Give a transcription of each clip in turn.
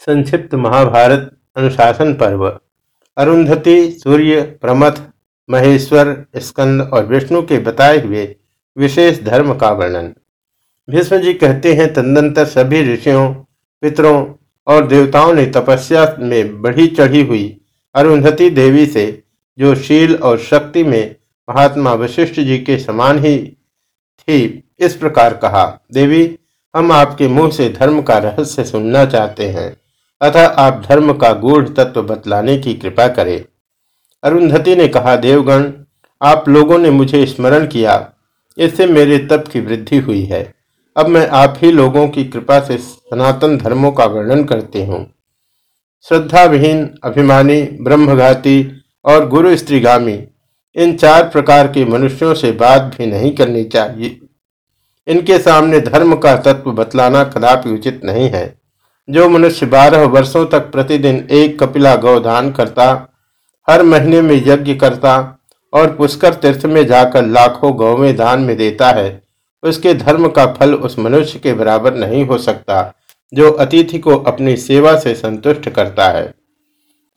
संक्षिप्त महाभारत अनुशासन पर्व। अरुंधति, सूर्य, प्रमथ, महेश्वर, स्कंद और विष्णु के बताए हुए विशेष धर्म का वर्णन। भीष्म जी कहते हैं, तदनंतर सभी ऋषियों, पितरों और देवताओं ने तपस्या में बढ़ी चढ़ी हुई अरुंधति देवी से, जो शील और शक्ति में महात्मा वशिष्ठ जी के समान ही थी, इस प्रकार कहा, देवी, हम आपके मुँह से धर्म का रहस्य सुनना चाहते हैं। अतः आप धर्म का गूढ़ तत्व बतलाने की कृपा करें। अरुंधति ने कहा, देवगण, आप लोगों ने मुझे स्मरण किया। इससे मेरे तप की वृद्धि हुई है। अब मैं आप ही लोगों की कृपा से सनातन धर्मों का वर्णन करते हूँ। श्रद्धा विहीन अभिमानी, ब्रह्मघाती और गुरु स्त्रीगामी, इन चार प्रकार के मनुष्यों से बात भी नहीं करनी चाहिए। इनके सामने धर्म का तत्व बतलाना कदापि उचित नहीं है। जो मनुष्य बारह वर्षों तक प्रतिदिन एक कपिला गौदान करता, हर महीने में यज्ञ करता और पुष्कर तीर्थ में जाकर लाखों गौवें दान में देता है, उसके धर्म का फल उस मनुष्य के बराबर नहीं हो सकता, जो अतिथि को अपनी सेवा से संतुष्ट करता है।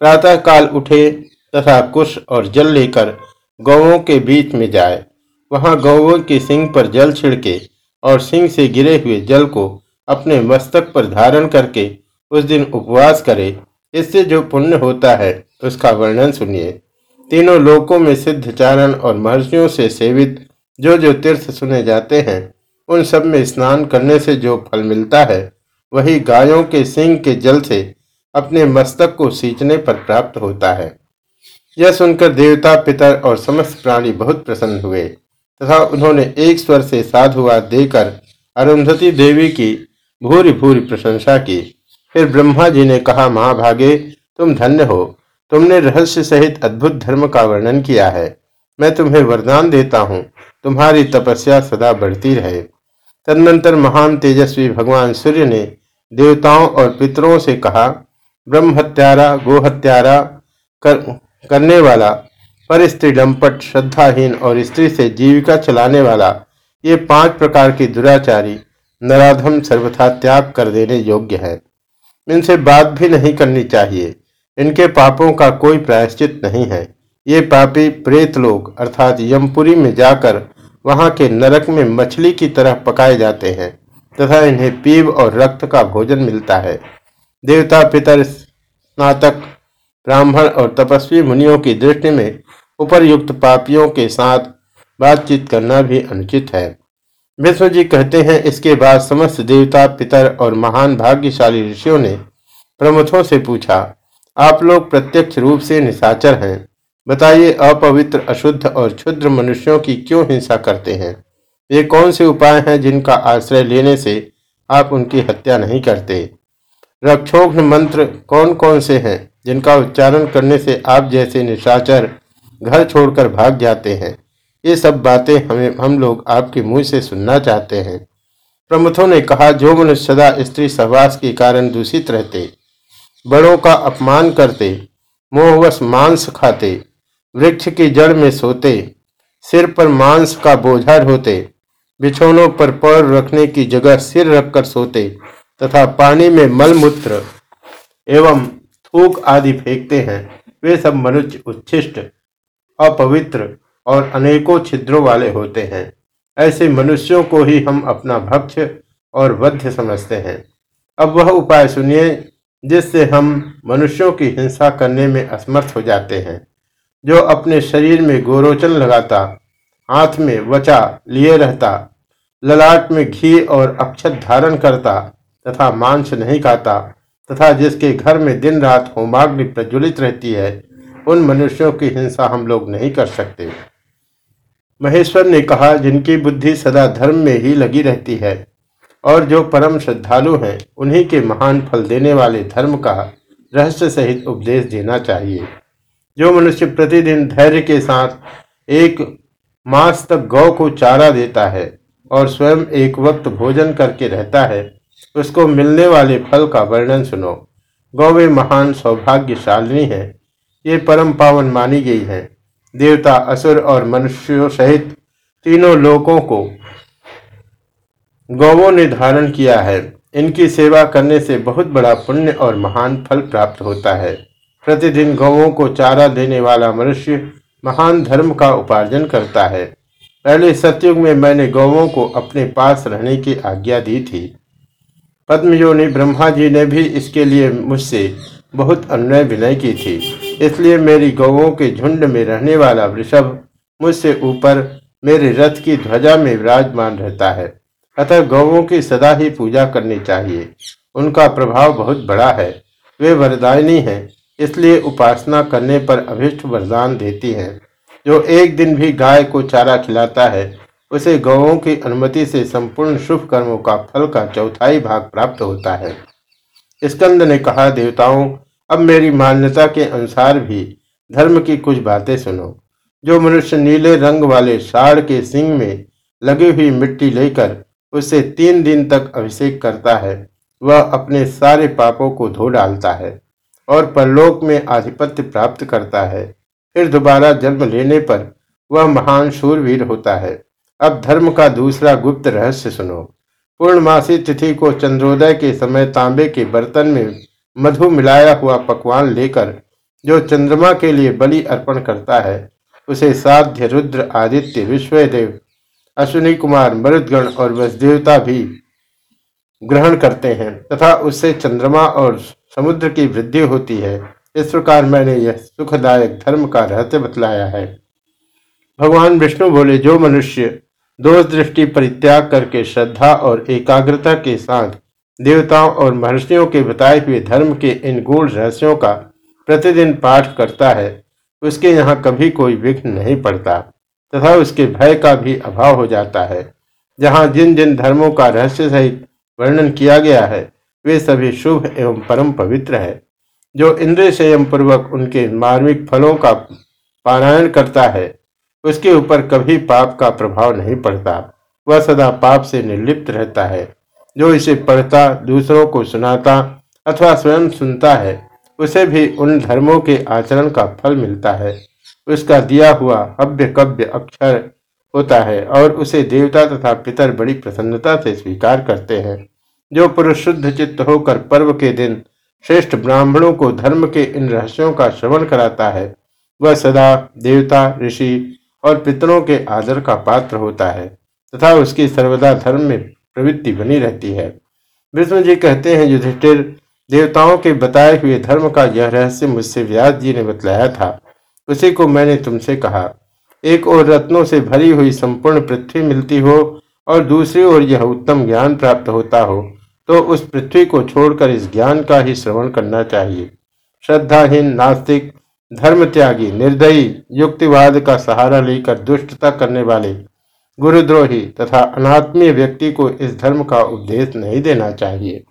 प्रातः काल उठे तथा कुश और जल लेकर गौों के बीच में जाए। वहाँ गौों के सिंह पर जल छिड़के और सिंह से गिरे हुए जल को अपने मस्तक पर धारण करके उस दिन उपवास करे। इससे जो पुण्य होता है, उसका वर्णन सुनिए। तीनों लोकों में सिद्ध चारण और महर्षियों से सेवित जो जो तीर्थ सुने जाते हैं, उन सब में स्नान करने से जो फल मिलता है, वही गायों के सिंह के जल से अपने मस्तक को सींचने पर प्राप्त होता है। यह सुनकर देवता पितर और समस्त प्राणी बहुत प्रसन्न हुए, तथा उन्होंने एक स्वर से साधुवाद देकर अरुंधति देवी की भूरी भूरी प्रशंसा की। फिर ब्रह्मा जी ने कहा महाभागे तुम धन्य हो। तुमने रहस्य सहित अद्भुत धर्म का वर्णन किया है। मैं तुम्हें वरदान देता हूँ। तुम्हारी तपस्या सदा बढ़ती रहे। तदनंतर महान तेजस्वी भगवान सूर्य ने देवताओं और पितरों से कहा ब्रह्म हत्यारा गो हत्यारा कर, करने वाला पर स्त्री डम्पट श्रद्धाहीन और स्त्री से जीविका चलाने वाला ये पाँच प्रकार की दुराचारी नराधम सर्वथा त्याग कर देने योग्य है। इनसे बात भी नहीं करनी चाहिए। इनके पापों का कोई प्रायश्चित नहीं है। ये पापी प्रेत लोग, अर्थात यमपुरी में जाकर वहाँ के नरक में मछली की तरह पकाए जाते हैं, तथा इन्हें पीव और रक्त का भोजन मिलता है। देवता पितर, स्नातक, ब्राह्मण और तपस्वी मुनियों की दृष्टि में उपरयुक्त पापियों के साथ बातचीत करना भी अनुचित है। विष्णु जी कहते हैं, इसके बाद समस्त देवता, पितर और महान भाग्यशाली ऋषियों ने प्रमुखों से पूछा, आप लोग प्रत्यक्ष रूप से निशाचर हैं। बताइए, अपवित्र, अशुद्ध और क्षुद्र मनुष्यों की क्यों हिंसा करते हैं? ये कौन से उपाय हैं जिनका आश्रय लेने से आप उनकी हत्या नहीं करते? रक्षोघ्न मंत्र कौन कौन से हैं, जिनका उच्चारण करने से आप जैसे निशाचर घर छोड़कर भाग जाते हैं? ये सब बातें हमें, हम लोग आपके मुँह से सुनना चाहते हैं। प्रमुखों ने कहा, जो मनुष्य सदा स्त्री सहवास के कारण दूषित रहते, बड़ों का अपमान करते, मोहवश मांस खाते, वृक्ष की जड़ में सोते, सिर पर मांस का बोझा ढोते बिछौनों पर पैर रखने की जगह सिर रखकर सोते तथा पानी में मलमूत्र एवं थूक आदि फेंकते हैं, वे सब मनुष्य उच्छिष्ट, अपवित्र और अनेकों छिद्रों वाले होते हैं। ऐसे मनुष्यों को ही हम अपना भक्ष और वध्य समझते हैं। अब वह उपाय सुनिए, जिससे हम मनुष्यों की हिंसा करने में असमर्थ हो जाते हैं। जो अपने शरीर में गोरोचन लगाता, हाथ में वचा लिए रहता, ललाट में घी और अक्षत धारण करता, तथा मांस नहीं खाता, तथा जिसके घर में दिन रात होमाग्नि प्रज्वलित रहती है, उन मनुष्यों की हिंसा हम लोग नहीं कर सकते। महेश्वर ने कहा, जिनकी बुद्धि सदा धर्म में ही लगी रहती है और जो परम श्रद्धालु हैं, उन्हीं के महान फल देने वाले धर्म का रहस्य सहित उपदेश देना चाहिए। जो मनुष्य प्रतिदिन धैर्य के साथ एक मास तक गौ को चारा देता है और स्वयं एक वक्त भोजन करके रहता है, उसको मिलने वाले फल का वर्णन सुनो। गौवे महान सौभाग्यशालिनी है। ये परम पावन मानी गई है। देवता, असुर और मनुष्यों सहित तीनों लोकों को गौवों ने धारण किया है। इनकी सेवा करने से बहुत बड़ा पुण्य और महान फल प्राप्त होता है। प्रतिदिन गौों को चारा देने वाला मनुष्य महान धर्म का उपार्जन करता है। पहले सतयुग में मैंने गौवों को अपने पास रहने की आज्ञा दी थी। पद्मयोनि ब्रह्मा जी ने भी इसके लिए मुझसे बहुत अन्वय विनय की थी। इसलिए मेरी गौवों के झुंड में रहने वाला वृषभ मुझसे ऊपर मेरे रथ की ध्वजा में विराजमान रहता है। अतः गौवों की सदा ही पूजा करनी चाहिए। उनका प्रभाव बहुत बड़ा है। वे वरदायनी हैं, इसलिए उपासना करने पर अभिष्ट वरदान देती हैं। जो एक दिन भी गाय को चारा खिलाता है, उसे गौों की अनुमति से संपूर्ण शुभ कर्मों का फल का चौथाई भाग प्राप्त होता है। स्कंद ने कहा, देवताओं अब मेरी मान्यता के अनुसार भी धर्म की कुछ बातें सुनो। जो मनुष्य नीले रंग वाले साड़ के सिंग में लगी हुई मिट्टी लेकर उससे तीन दिन तक अभिषेक करता है, वह अपने सारे पापों को धो डालता है और परलोक में आधिपत्य प्राप्त करता है। फिर दोबारा जन्म लेने पर वह महान शूरवीर होता है। अब धर्म का दूसरा गुप्त रहस्य सुनो। पूर्णमासी तिथि को चंद्रोदय के समय तांबे के बर्तन में मधु मिलाया हुआ पकवान लेकर जो चंद्रमा के लिए बलि अर्पण करता है, उसे साध्य रुद्र आदित्य विश्वदेव, अश्विनी कुमार मरुदगण और वसदेवता भी ग्रहण करते हैं तथा उससे चंद्रमा और समुद्र की वृद्धि होती है। इस प्रकार मैंने यह सुखदायक धर्म का रहस्य बतलाया है। भगवान विष्णु बोले, जो मनुष्य दोष दृष्टि परित्याग करके श्रद्धा और एकाग्रता के साथ देवताओं और महर्षियों के बताए हुए धर्म के इन गूढ़ रहस्यों का प्रतिदिन पाठ करता है, उसके यहाँ कभी कोई विघ्न नहीं पड़ता, तथा उसके भय का भी अभाव हो जाता है। जहाँ जिन जिन धर्मों का रहस्य सहित वर्णन किया गया है, वे सभी शुभ एवं परम पवित्र है। जो इंद्र संयम पूर्वक उनके मार्मिक फलों का पारायण करता है, उसके ऊपर कभी पाप का प्रभाव नहीं पड़ता, वह सदा पाप से निर्लिप्त रहता है। जो इसे पढ़ता, दूसरों को सुनाता अथवा स्वयं सुनता है, उसे भी उन धर्मों के आचरण का फल मिलता है। उसका दिया हुआ हव्य कव्य अक्षर होता है और उसे देवता तथा पितर बड़ी प्रसन्नता से स्वीकार करते हैं। जो पुरुष शुद्ध चित्त होकर पर्व के दिन श्रेष्ठ ब्राह्मणों को धर्म के इन रहस्यों का श्रवण कराता है, वह सदा देवता, ऋषि और पितरों के आदर का पात्र होता है तथा उसकी सर्वदा धर्म में प्रवृत्ति बनी रहती है। विष्णु जी कहते हैं, युधिष्ठिर, देवताओं के बताए हुए धर्म का यह रहस्य मुझसे व्यास जी ने बतलाया था। उसी को मैंने तुमसे कहा, एक और रत्नों से भरी हुई संपूर्ण पृथ्वी मिलती हो और दूसरी ओर यह उत्तम ज्ञान प्राप्त होता हो तो उस पृथ्वी को छोड़कर इस ज्ञान का ही श्रवण करना चाहिए। श्रद्धाहीन, नास्तिक धर्म त्यागी निर्दयी, युक्तिवाद का सहारा लेकर दुष्टता करने वाले गुरुद्रोही तथा अनात्मीय व्यक्ति को इस धर्म का उपदेश नहीं देना चाहिए।